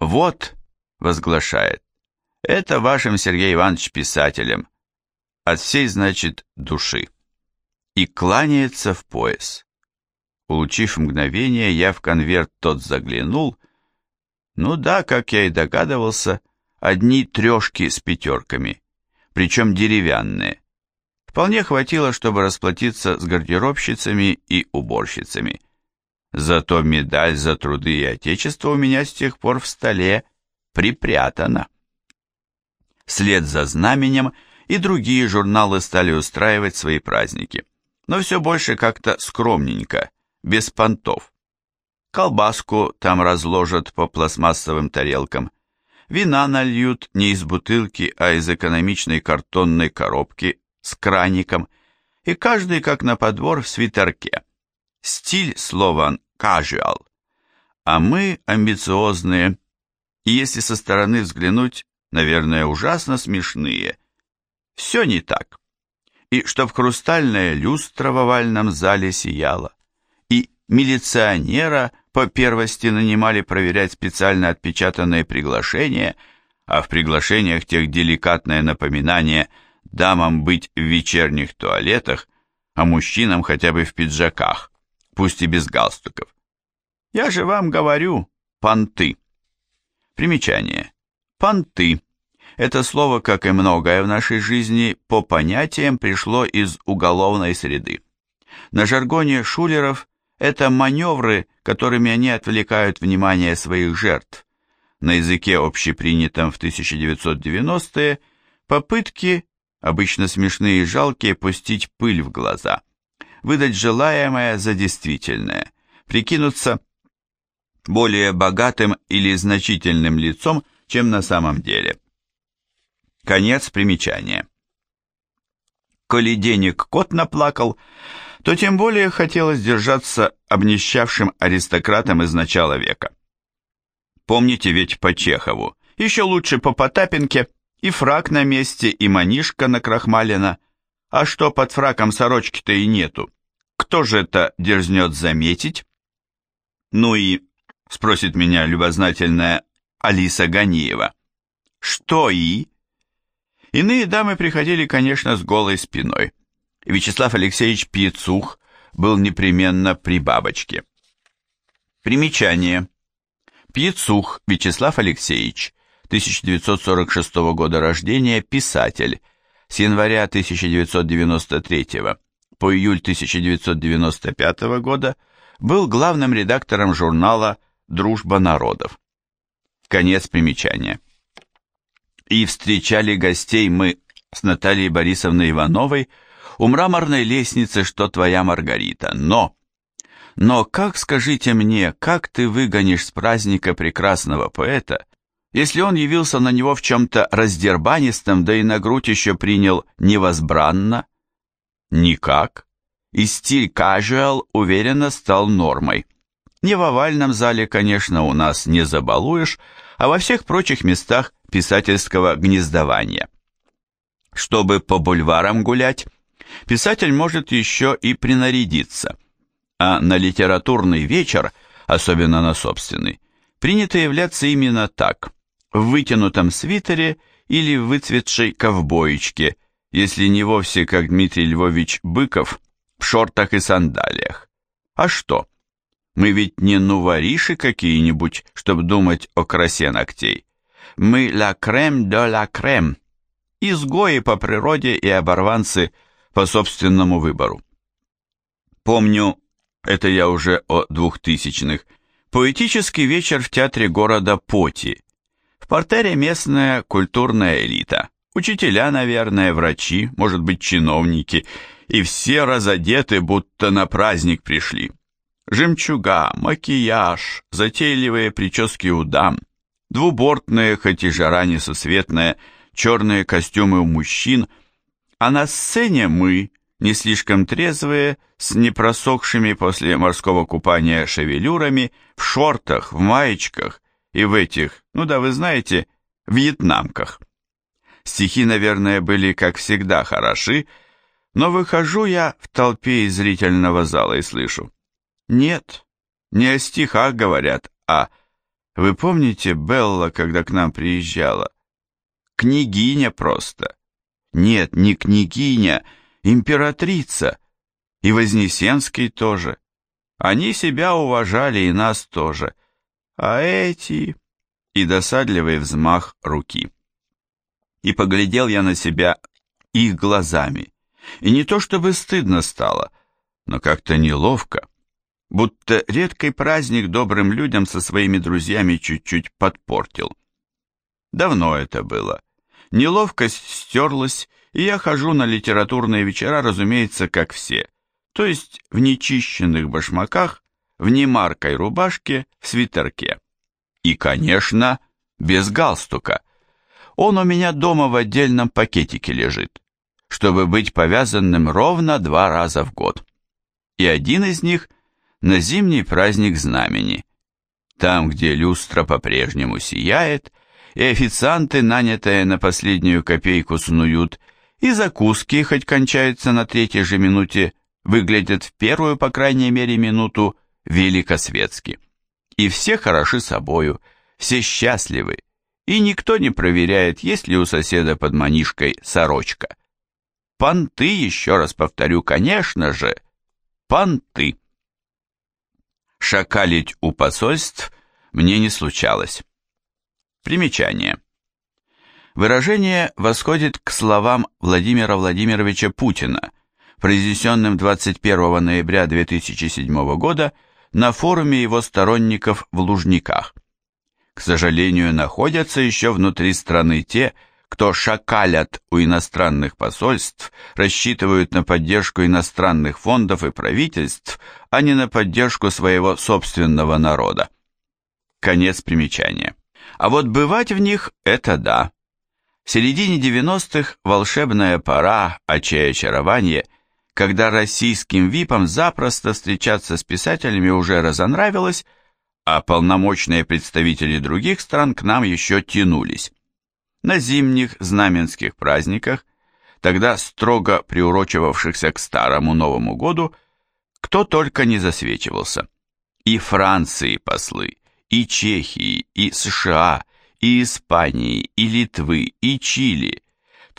Вот, возглашает, это вашим Сергей Иванович писателем. От всей, значит, души. И кланяется в пояс. Улучив мгновение, я в конверт тот заглянул. Ну да, как я и догадывался, одни трешки с пятерками, причем деревянные. Вполне хватило, чтобы расплатиться с гардеробщицами и уборщицами. Зато медаль за труды и отечество у меня с тех пор в столе припрятана. Вслед за знаменем и другие журналы стали устраивать свои праздники. Но все больше как-то скромненько, без понтов. Колбаску там разложат по пластмассовым тарелкам. Вина нальют не из бутылки, а из экономичной картонной коробки с краником. И каждый как на подбор в свитерке. Стиль слован casual. А мы амбициозные. И если со стороны взглянуть, наверное, ужасно смешные. Все не так. И чтоб хрустальная люстра в овальном зале сияла, милиционера по первости нанимали проверять специально отпечатанные приглашения, а в приглашениях тех деликатное напоминание дамам быть в вечерних туалетах, а мужчинам хотя бы в пиджаках, пусть и без галстуков. Я же вам говорю, понты. Примечание. Понты. Это слово, как и многое в нашей жизни, по понятиям пришло из уголовной среды. На жаргоне шулеров это маневры, которыми они отвлекают внимание своих жертв. На языке общепринятом в 1990-е попытки, обычно смешные и жалкие, пустить пыль в глаза, выдать желаемое за действительное, прикинуться более богатым или значительным лицом, чем на самом деле. Конец примечания. Коли денег кот наплакал, то тем более хотелось держаться обнищавшим аристократом из начала века. Помните ведь по Чехову, еще лучше по Потапенке, и фрак на месте, и манишка на крахмалина, а что под фраком сорочки-то и нету, кто же это дерзнет заметить? Ну и, спросит меня любознательная Алиса Ганиева, что и? Иные дамы приходили, конечно, с голой спиной. Вячеслав Алексеевич Пьецух был непременно при бабочке. Примечание. Пьецух Вячеслав Алексеевич, 1946 года рождения, писатель, с января 1993 по июль 1995 года был главным редактором журнала «Дружба народов». Конец примечания. И встречали гостей мы с Натальей Борисовной Ивановой у мраморной лестницы, что твоя Маргарита, но... Но как, скажите мне, как ты выгонишь с праздника прекрасного поэта, если он явился на него в чем-то раздербанистом, да и на грудь еще принял невозбранно? Никак. И стиль casual уверенно стал нормой. Не в овальном зале, конечно, у нас не забалуешь, а во всех прочих местах писательского гнездования. Чтобы по бульварам гулять, писатель может еще и принарядиться, а на литературный вечер, особенно на собственный, принято являться именно так, в вытянутом свитере или в выцветшей ковбоечке, если не вовсе как Дмитрий Львович Быков, в шортах и сандалиях. А что? Мы ведь не нувориши какие-нибудь, чтобы думать о красе ногтей. Мы ла крем де ла крем, изгои по природе и оборванцы – по собственному выбору. Помню, это я уже о двухтысячных, поэтический вечер в театре города Поти. В портере местная культурная элита, учителя, наверное, врачи, может быть, чиновники, и все разодеты, будто на праздник пришли. Жемчуга, макияж, затейливые прически у дам, двубортные, хоть и жара несусветная, черные костюмы у мужчин – а на сцене мы, не слишком трезвые, с непросохшими после морского купания шевелюрами, в шортах, в маечках и в этих, ну да вы знаете, вьетнамках. Стихи, наверное, были, как всегда, хороши, но выхожу я в толпе из зрительного зала и слышу. Нет, не о стихах говорят, а Вы помните Белла, когда к нам приезжала? Княгиня просто. Нет, не княгиня, императрица. И Вознесенский тоже. Они себя уважали и нас тоже. А эти... И досадливый взмах руки. И поглядел я на себя их глазами. И не то чтобы стыдно стало, но как-то неловко, будто редкий праздник добрым людям со своими друзьями чуть-чуть подпортил. Давно это было. Неловкость стерлась, и я хожу на литературные вечера, разумеется, как все, то есть в нечищенных башмаках, в немаркой рубашке, свитерке. И, конечно, без галстука. Он у меня дома в отдельном пакетике лежит, чтобы быть повязанным ровно два раза в год. И один из них на зимний праздник знамени, там, где люстра по-прежнему сияет, и официанты, нанятые на последнюю копейку, снуют, и закуски, хоть кончаются на третьей же минуте, выглядят в первую, по крайней мере, минуту великосветски. И все хороши собою, все счастливы, и никто не проверяет, есть ли у соседа под манишкой сорочка. Понты, еще раз повторю, конечно же, понты. Шакалить у посольств мне не случалось. Примечание. Выражение восходит к словам Владимира Владимировича Путина, произнесенным 21 ноября 2007 года на форуме его сторонников в Лужниках. К сожалению, находятся еще внутри страны те, кто шакалят у иностранных посольств, рассчитывают на поддержку иностранных фондов и правительств, а не на поддержку своего собственного народа. Конец примечания. А вот бывать в них – это да. В середине 90-х волшебная пора, очей очарование, когда российским випам запросто встречаться с писателями уже разонравилось, а полномочные представители других стран к нам еще тянулись. На зимних знаменских праздниках, тогда строго приурочивавшихся к Старому Новому году, кто только не засвечивался. И Франции послы, и Чехии, и США, и Испании, и Литвы, и Чили.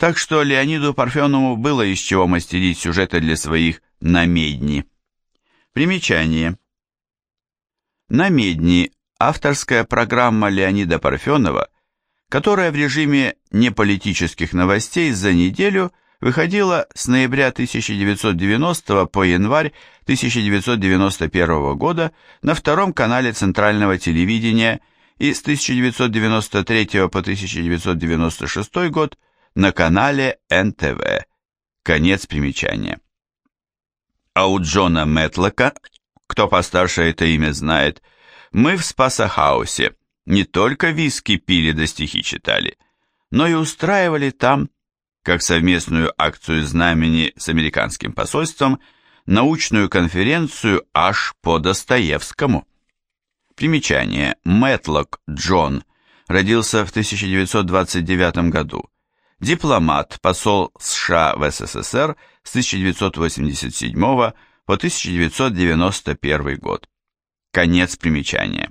Так что Леониду Парфенову было из чего мастерить сюжеты для своих «Намедни». Примечание. «Намедни» – авторская программа Леонида Парфенова, которая в режиме неполитических новостей за неделю выходила с ноября 1990 по январь 1991 года на втором канале Центрального телевидения и с 1993 по 1996 год на канале НТВ. Конец примечания. А у Джона Мэтлока, кто постарше это имя знает, мы в Спасахаусе не только виски пили да стихи читали, но и устраивали там как совместную акцию знамени с американским посольством, научную конференцию аж по Достоевскому. Примечание. Мэтлок Джон родился в 1929 году. Дипломат, посол США в СССР с 1987 по 1991 год. Конец примечания.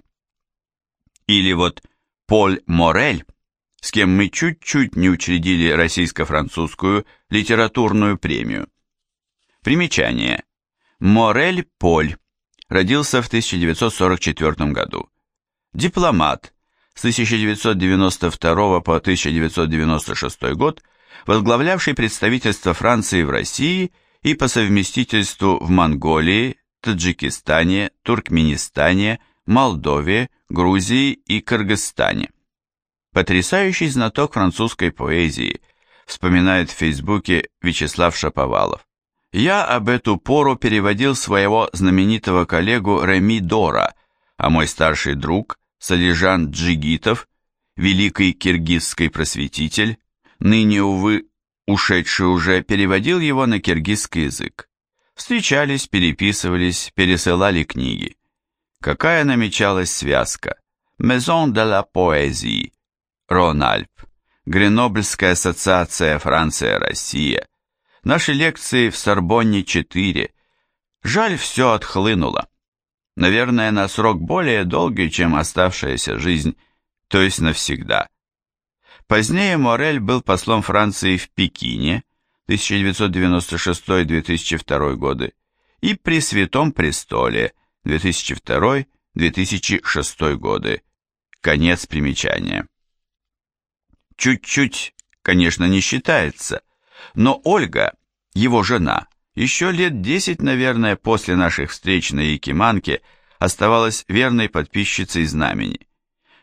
Или вот Поль Морель с кем мы чуть-чуть не учредили российско-французскую литературную премию. Примечание. Морель Поль родился в 1944 году. Дипломат, с 1992 по 1996 год, возглавлявший представительство Франции в России и по совместительству в Монголии, Таджикистане, Туркменистане, Молдове, Грузии и Кыргызстане. Потрясающий знаток французской поэзии, вспоминает в Фейсбуке Вячеслав Шаповалов. Я об эту пору переводил своего знаменитого коллегу Реми Дора, а мой старший друг Салижан Джигитов, великий киргизский просветитель, ныне, увы, ушедший уже, переводил его на киргизский язык. Встречались, переписывались, пересылали книги. Какая намечалась связка? Maison de la Poésie, Рональп, Гренобльская ассоциация Франция-Россия, наши лекции в Сорбонне 4. Жаль, все отхлынуло. Наверное, на срок более долгий, чем оставшаяся жизнь, то есть навсегда. Позднее Морель был послом Франции в Пекине 1996-2002 годы и при Святом Престоле 2002-2006 годы. Конец примечания. Чуть-чуть, конечно, не считается, но Ольга, его жена, еще лет десять, наверное, после наших встреч на Якиманке оставалась верной подписчицей знамени.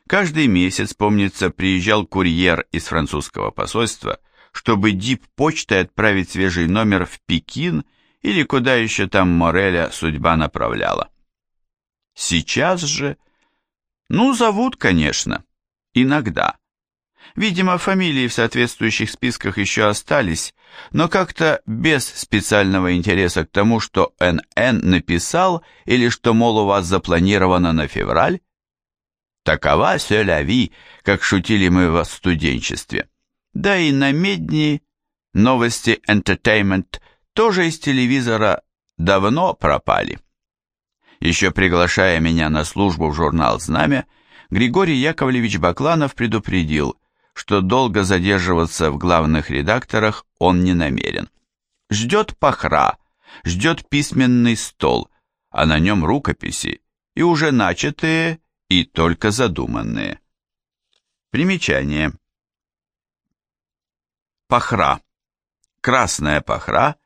Каждый месяц, помнится, приезжал курьер из французского посольства, чтобы дип-почтой отправить свежий номер в Пекин или куда еще там Мореля судьба направляла. Сейчас же... Ну, зовут, конечно. Иногда. Видимо, фамилии в соответствующих списках еще остались, но как-то без специального интереса к тому, что НН написал или что, мол, у вас запланировано на февраль. Такова селяви, как шутили мы в студенчестве. Да и на медни новости Entertainment тоже из телевизора давно пропали. Еще приглашая меня на службу в журнал «Знамя», Григорий Яковлевич Бакланов предупредил – что долго задерживаться в главных редакторах он не намерен. Ждет пахра, ждет письменный стол, а на нем рукописи, и уже начатые, и только задуманные. Примечание. Пахра. Красная пахра,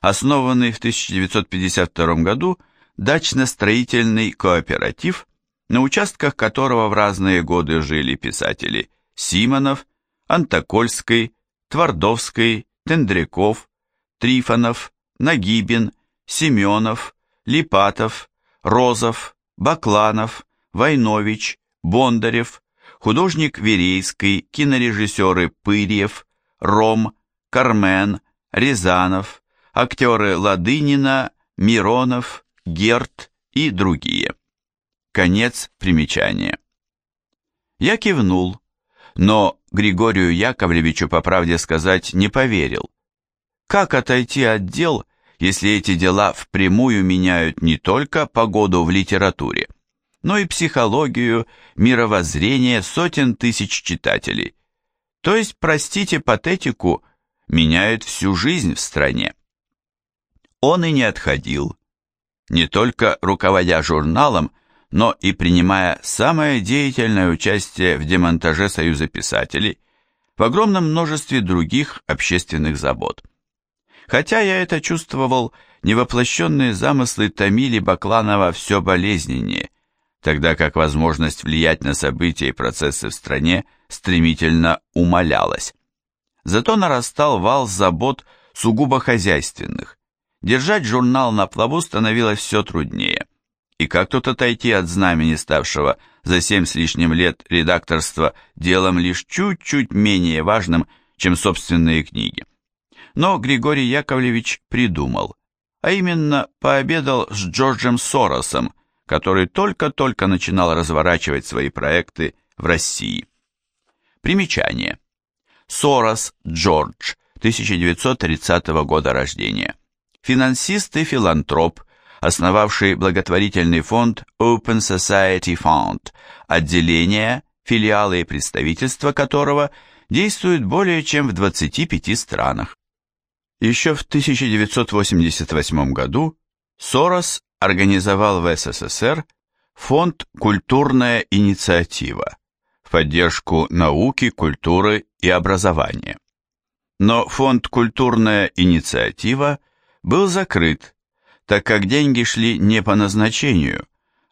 основанный в 1952 году дачно-строительный кооператив, на участках которого в разные годы жили писатели – Симонов, Антокольский, Твардовский, Тендряков, Трифонов, Нагибин, Семенов, Липатов, Розов, Бакланов, Войнович, Бондарев, художник Верейский, кинорежиссеры Пырьев, Ром, Кармен, Рязанов, актеры Ладынина, Миронов, Герт и другие. Конец примечания. Я кивнул, но Григорию Яковлевичу, по правде сказать, не поверил. Как отойти от дел, если эти дела впрямую меняют не только погоду в литературе, но и психологию, мировоззрение сотен тысяч читателей? То есть, простите патетику, меняют всю жизнь в стране. Он и не отходил, не только руководя журналом, но и принимая самое деятельное участие в демонтаже Союза писателей, в огромном множестве других общественных забот. Хотя я это чувствовал, невоплощенные замыслы томили Бакланова все болезненнее, тогда как возможность влиять на события и процессы в стране стремительно умалялась. Зато нарастал вал забот сугубо хозяйственных. Держать журнал на плаву становилось все труднее. И как тут отойти от знамени, ставшего за семь с лишним лет редакторства делом лишь чуть-чуть менее важным, чем собственные книги? Но Григорий Яковлевич придумал, а именно пообедал с Джорджем Соросом, который только-только начинал разворачивать свои проекты в России. Примечание. Сорос Джордж, 1930 года рождения. Финансист и филантроп – основавший благотворительный фонд Open Society Fund, отделение, филиалы и представительства которого действуют более чем в 25 странах. Еще в 1988 году Сорос организовал в СССР фонд «Культурная инициатива» в поддержку науки, культуры и образования. Но фонд «Культурная инициатива» был закрыт так как деньги шли не по назначению,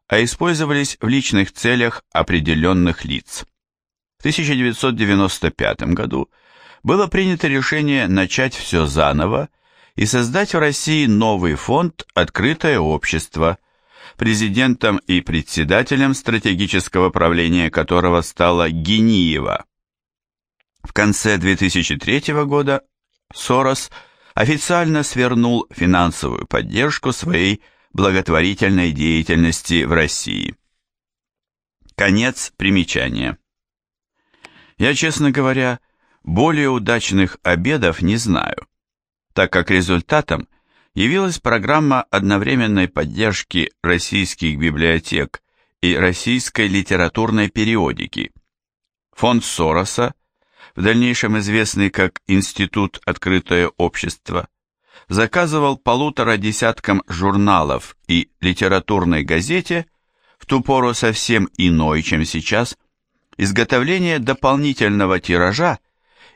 а использовались в личных целях определенных лиц. В 1995 году было принято решение начать все заново и создать в России новый фонд «Открытое общество», президентом и председателем стратегического правления которого стала Гениева. В конце 2003 года Сорос – официально свернул финансовую поддержку своей благотворительной деятельности в России. Конец примечания. Я, честно говоря, более удачных обедов не знаю, так как результатом явилась программа одновременной поддержки российских библиотек и российской литературной периодики. Фонд Сороса, в дальнейшем известный как Институт Открытое Общество, заказывал полутора десяткам журналов и литературной газете, в ту пору совсем иной, чем сейчас, изготовление дополнительного тиража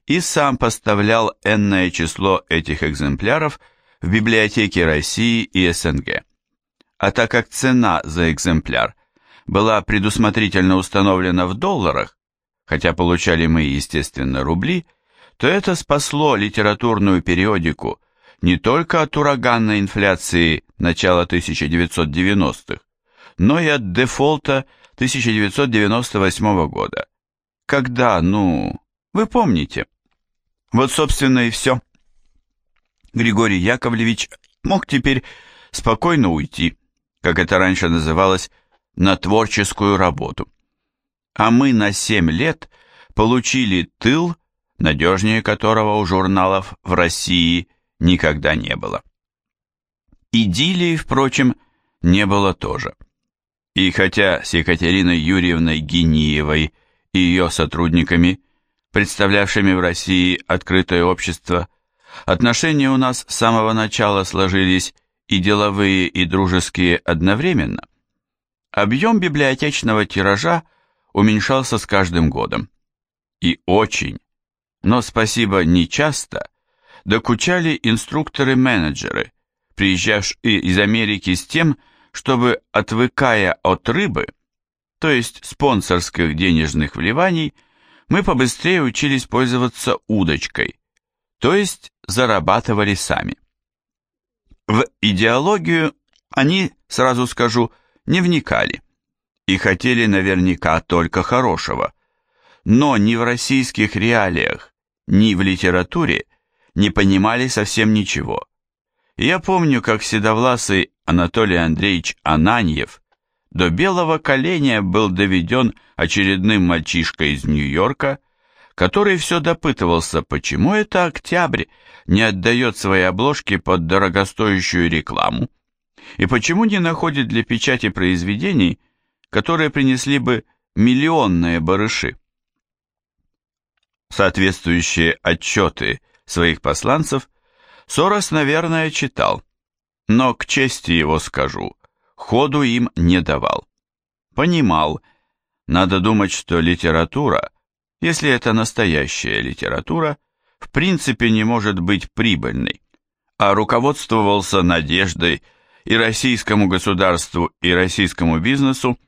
и сам поставлял энное число этих экземпляров в библиотеки России и СНГ. А так как цена за экземпляр была предусмотрительно установлена в долларах, хотя получали мы, естественно, рубли, то это спасло литературную периодику не только от ураганной инфляции начала 1990-х, но и от дефолта 1998 года, когда, ну, вы помните. Вот, собственно, и все. Григорий Яковлевич мог теперь спокойно уйти, как это раньше называлось, на творческую работу. А мы на семь лет получили тыл, надежнее которого у журналов в России никогда не было. Идиллии, впрочем, не было тоже. И хотя с Екатериной Юрьевной Гениевой и ее сотрудниками, представлявшими в России открытое общество, отношения у нас с самого начала сложились и деловые, и дружеские одновременно, объем библиотечного тиража уменьшался с каждым годом. И очень, но спасибо не часто, докучали инструкторы-менеджеры, приезжавшие из Америки с тем, чтобы, отвыкая от рыбы, то есть спонсорских денежных вливаний, мы побыстрее учились пользоваться удочкой, то есть зарабатывали сами. В идеологию они, сразу скажу, не вникали и хотели наверняка только хорошего, но ни в российских реалиях, ни в литературе не понимали совсем ничего. Я помню, как седовласый Анатолий Андреевич Ананьев до белого коленя был доведен очередным мальчишкой из Нью-Йорка, который все допытывался, почему это Октябрь не отдает свои обложки под дорогостоящую рекламу, и почему не находит для печати произведений, которые принесли бы миллионные барыши. Соответствующие отчеты своих посланцев Сорос, наверное, читал, но к чести его скажу, ходу им не давал. Понимал, надо думать, что литература, если это настоящая литература, в принципе не может быть прибыльной, а руководствовался надеждой и российскому государству, и российскому бизнесу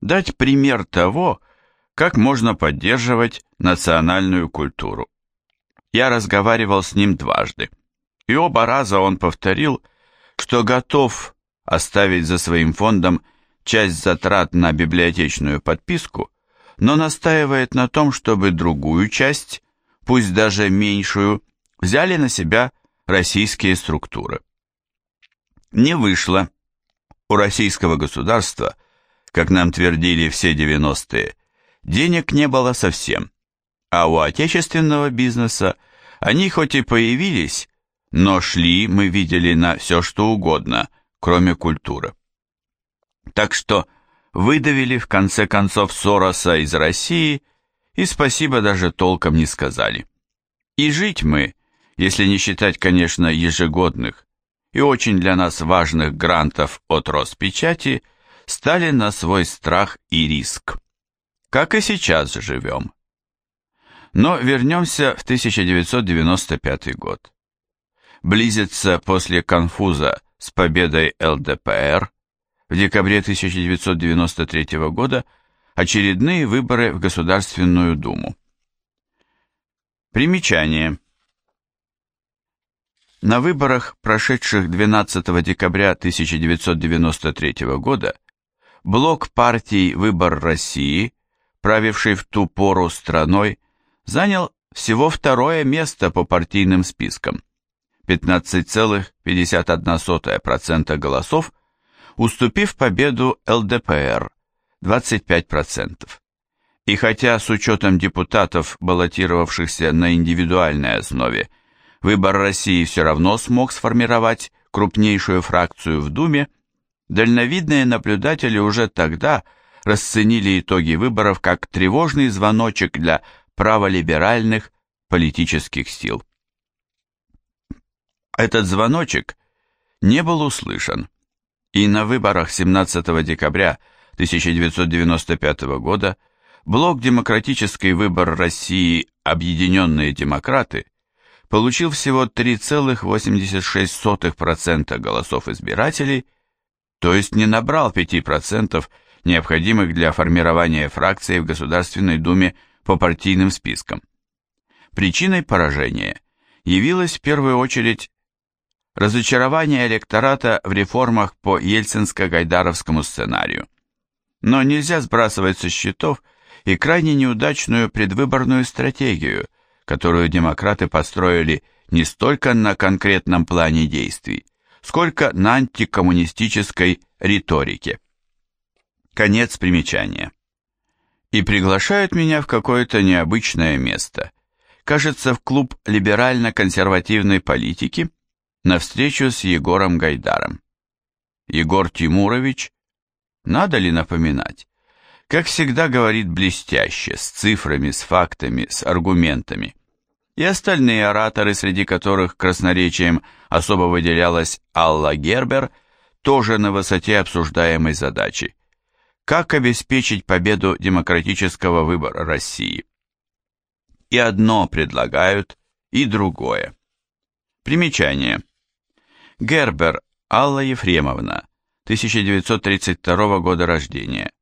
дать пример того, как можно поддерживать национальную культуру. Я разговаривал с ним дважды, и оба раза он повторил, что готов оставить за своим фондом часть затрат на библиотечную подписку, но настаивает на том, чтобы другую часть, пусть даже меньшую, взяли на себя российские структуры. Не вышло. У российского государства, как нам твердили все 90-е, денег не было совсем, а у отечественного бизнеса они хоть и появились, но шли, мы видели, на все что угодно, кроме культуры. Так что выдавили в конце концов Сороса из России и спасибо даже толком не сказали. И жить мы, если не считать, конечно, ежегодных и очень для нас важных грантов от Роспечати, стали на свой страх и риск. Как и сейчас живем. Но вернемся в 1995 год. Близится после конфуза с победой ЛДПР в декабре 1993 года очередные выборы в Государственную Думу. Примечание. На выборах, прошедших 12 декабря 1993 года, блок партий «Выбор России», правивший в ту пору страной, занял всего второе место по партийным спискам – 15,51% голосов, уступив победу ЛДПР – 25%. И хотя с учетом депутатов, баллотировавшихся на индивидуальной основе, выбор России все равно смог сформировать крупнейшую фракцию в Думе, дальновидные наблюдатели уже тогда расценили итоги выборов как тревожный звоночек для праволиберальных политических сил. Этот звоночек не был услышан, и на выборах 17 декабря 1995 года блок «Демократический выбор России. Объединенные демократы» получил всего 3,86% голосов избирателей, то есть не набрал 5% необходимых для формирования фракции в Государственной Думе по партийным спискам. Причиной поражения явилась в первую очередь разочарование электората в реформах по ельцинско-гайдаровскому сценарию. Но нельзя сбрасывать со счетов и крайне неудачную предвыборную стратегию, которую демократы построили не столько на конкретном плане действий, сколько на антикоммунистической риторике. Конец примечания. И приглашают меня в какое-то необычное место. Кажется, в клуб либерально-консервативной политики – на встречу с Егором Гайдаром. Егор Тимурович, надо ли напоминать, как всегда говорит блестяще, с цифрами, с фактами, с аргументами. И остальные ораторы, среди которых красноречием особо выделялась Алла Гербер, тоже на высоте обсуждаемой задачи. Как обеспечить победу демократического выбора России? И одно предлагают, и другое. Примечание. Гербер Алла Ефремовна, 1932 года рождения.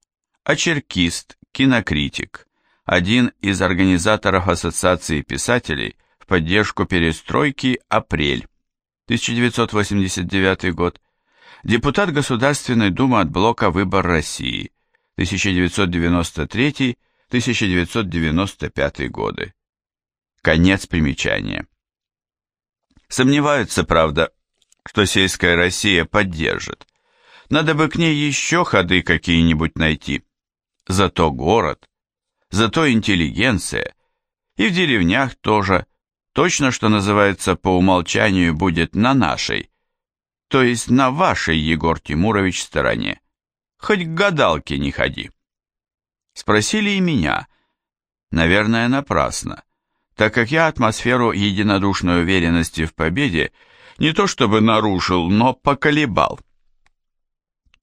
Очеркист, кинокритик, один из организаторов Ассоциации писателей в поддержку перестройки «Апрель», 1989 год, депутат Государственной Думы от блока «Выбор России», 1993-1995 годы. Конец примечания. Сомневаются, правда, что сельская Россия поддержит. Надо бы к ней еще ходы какие-нибудь найти. Зато город, зато интеллигенция. И в деревнях тоже. Точно, что называется, по умолчанию будет на нашей, то есть на вашей, Егор Тимурович, стороне. Хоть к гадалке не ходи. Спросили и меня. Наверное, напрасно, так как я атмосферу единодушной уверенности в победе не то чтобы нарушил, но поколебал.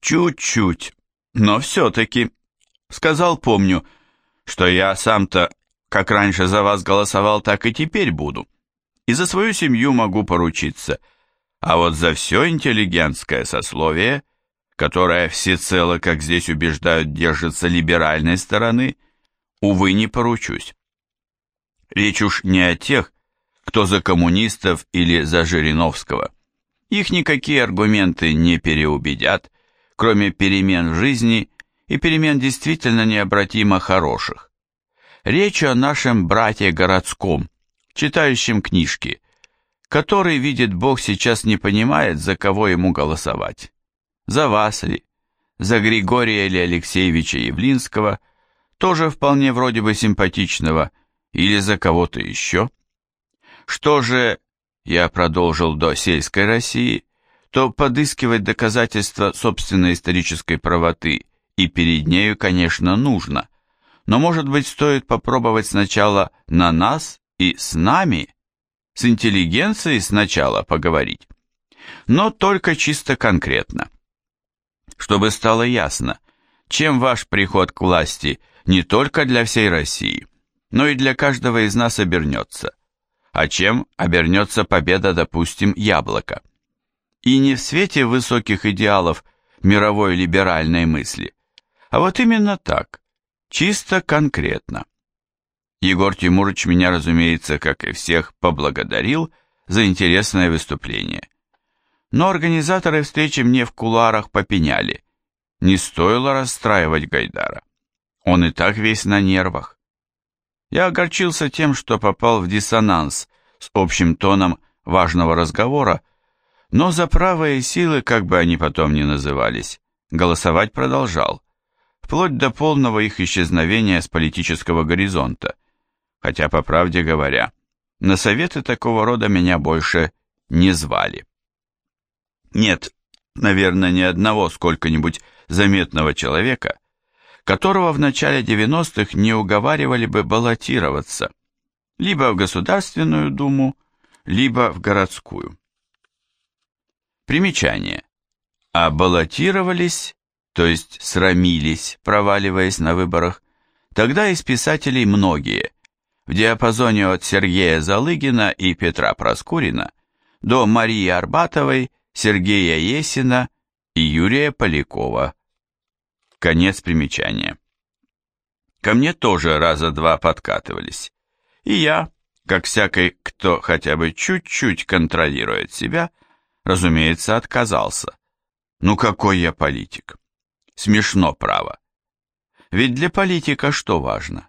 Чуть-чуть, но все-таки. Сказал, помню, что я сам-то, как раньше за вас голосовал, так и теперь буду. И за свою семью могу поручиться. А вот за все интеллигентское сословие, которое всецело, как здесь убеждают, держится либеральной стороны, увы, не поручусь. Речь уж не о тех, кто за коммунистов или за Жириновского. Их никакие аргументы не переубедят, кроме перемен в жизни и перемен действительно необратимо хороших. Речь о нашем брате городском, читающем книжки, который, видит Бог, сейчас не понимает, за кого ему голосовать. За вас ли, за Григория или Алексеевича Явлинского, тоже вполне вроде бы симпатичного, или за кого-то еще. Что же, я продолжил до сельской России, то подыскивать доказательства собственной исторической правоты и перед нею, конечно, нужно, но, может быть, стоит попробовать сначала на нас и с нами, с интеллигенцией сначала поговорить, но только чисто конкретно. Чтобы стало ясно, чем ваш приход к власти не только для всей России, но и для каждого из нас обернется – а чем обернется победа, допустим, яблока. И не в свете высоких идеалов мировой либеральной мысли, а вот именно так, чисто конкретно. Егор Тимурович меня, разумеется, как и всех, поблагодарил за интересное выступление. Но организаторы встречи мне в куларах попеняли. Не стоило расстраивать Гайдара. Он и так весь на нервах. Я огорчился тем, что попал в диссонанс с общим тоном важного разговора, но за правые силы, как бы они потом ни назывались, голосовать продолжал, вплоть до полного их исчезновения с политического горизонта, хотя, по правде говоря, на советы такого рода меня больше не звали. Нет, наверное, ни одного сколько-нибудь заметного человека, которого в начале 90-х не уговаривали бы баллотироваться, либо в Государственную Думу, либо в городскую. Примечание. А баллотировались, то есть срамились, проваливаясь на выборах, тогда из писателей многие, в диапазоне от Сергея Залыгина и Петра Проскурина до Марии Арбатовой, Сергея Есина и Юрия Полякова. Конец примечания. Ко мне тоже раза два подкатывались. И я, как всякий, кто хотя бы чуть-чуть контролирует себя, разумеется, отказался. Ну какой я политик? Смешно, право. Ведь для политика что важно?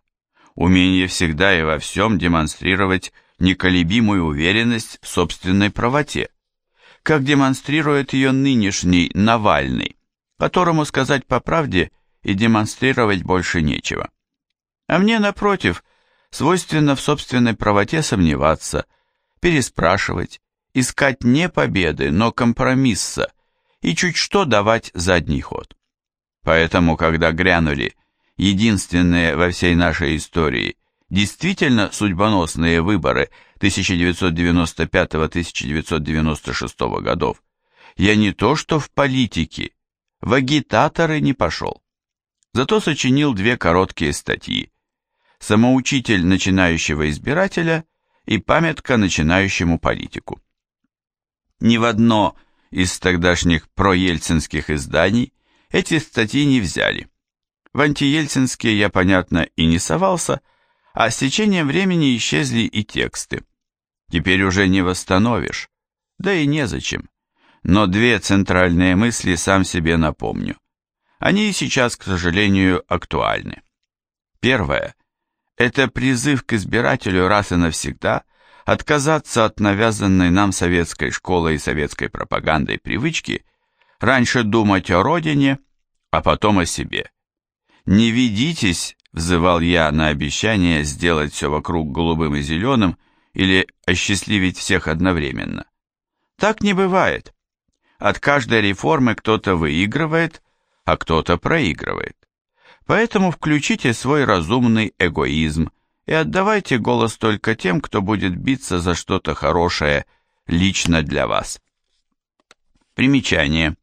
Умение всегда и во всем демонстрировать неколебимую уверенность в собственной правоте, как демонстрирует ее нынешний Навальный, которому сказать по правде и демонстрировать больше нечего. А мне, напротив, свойственно в собственной правоте сомневаться, переспрашивать, искать не победы, но компромисса и чуть что давать задний ход. Поэтому, когда грянули единственные во всей нашей истории действительно судьбоносные выборы 1995-1996 годов, я не то что в политике, в агитаторы не пошел. Зато сочинил две короткие статьи «Самоучитель начинающего избирателя» и «Памятка начинающему политику». Ни в одно из тогдашних проельцинских изданий эти статьи не взяли. В антиельцинские я, понятно, и не совался, а с течением времени исчезли и тексты. Теперь уже не восстановишь, да и незачем. Но две центральные мысли сам себе напомню. Они и сейчас, к сожалению, актуальны. Первое – это призыв к избирателю раз и навсегда отказаться от навязанной нам советской школой и советской пропагандой привычки раньше думать о родине, а потом о себе. «Не ведитесь», – взывал я на обещание сделать все вокруг голубым и зеленым или осчастливить всех одновременно. Так не бывает. От каждой реформы кто-то выигрывает, а кто-то проигрывает. Поэтому включите свой разумный эгоизм и отдавайте голос только тем, кто будет биться за что-то хорошее лично для вас. Примечание.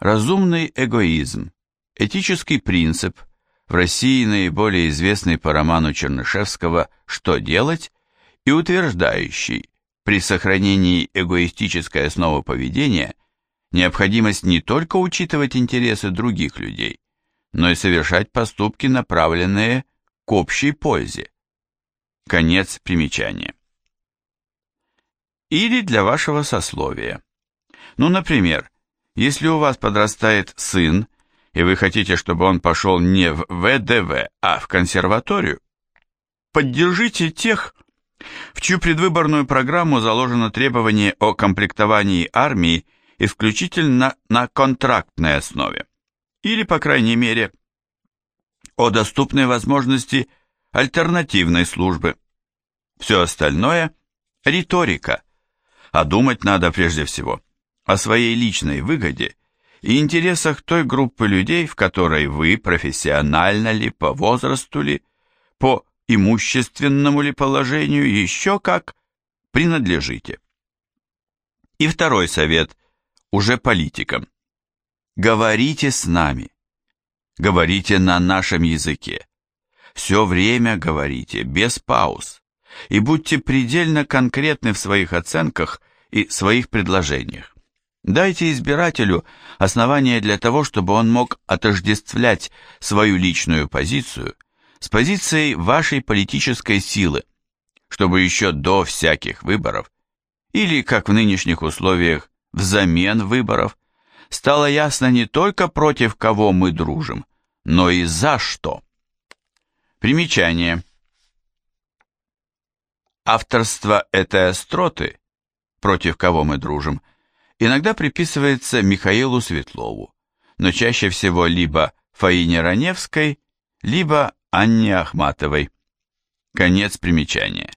Разумный эгоизм. Этический принцип, в России наиболее известный по роману Чернышевского «Что делать?» и утверждающий, при сохранении эгоистической основы поведения – необходимость не только учитывать интересы других людей, но и совершать поступки, направленные к общей пользе. Конец примечания. Или для вашего сословия. Ну, например, если у вас подрастает сын, и вы хотите, чтобы он пошел не в ВДВ, а в консерваторию, поддержите тех, в чью предвыборную программу заложено требование о комплектовании армии исключительно на контрактной основе, или, по крайней мере, о доступной возможности альтернативной службы. Все остальное – риторика, а думать надо прежде всего о своей личной выгоде и интересах той группы людей, в которой вы профессионально ли, по возрасту ли, по имущественному ли положению, еще как принадлежите. И второй совет уже политикам. Говорите с нами. Говорите на нашем языке. Все время говорите, без пауз. И будьте предельно конкретны в своих оценках и своих предложениях. Дайте избирателю основания для того, чтобы он мог отождествлять свою личную позицию с позицией вашей политической силы, чтобы еще до всяких выборов, или, как в нынешних условиях, взамен выборов, стало ясно не только против кого мы дружим, но и за что. Примечание. Авторство этой остроты, против кого мы дружим, иногда приписывается Михаилу Светлову, но чаще всего либо Фаине Раневской, либо Анне Ахматовой. Конец примечания.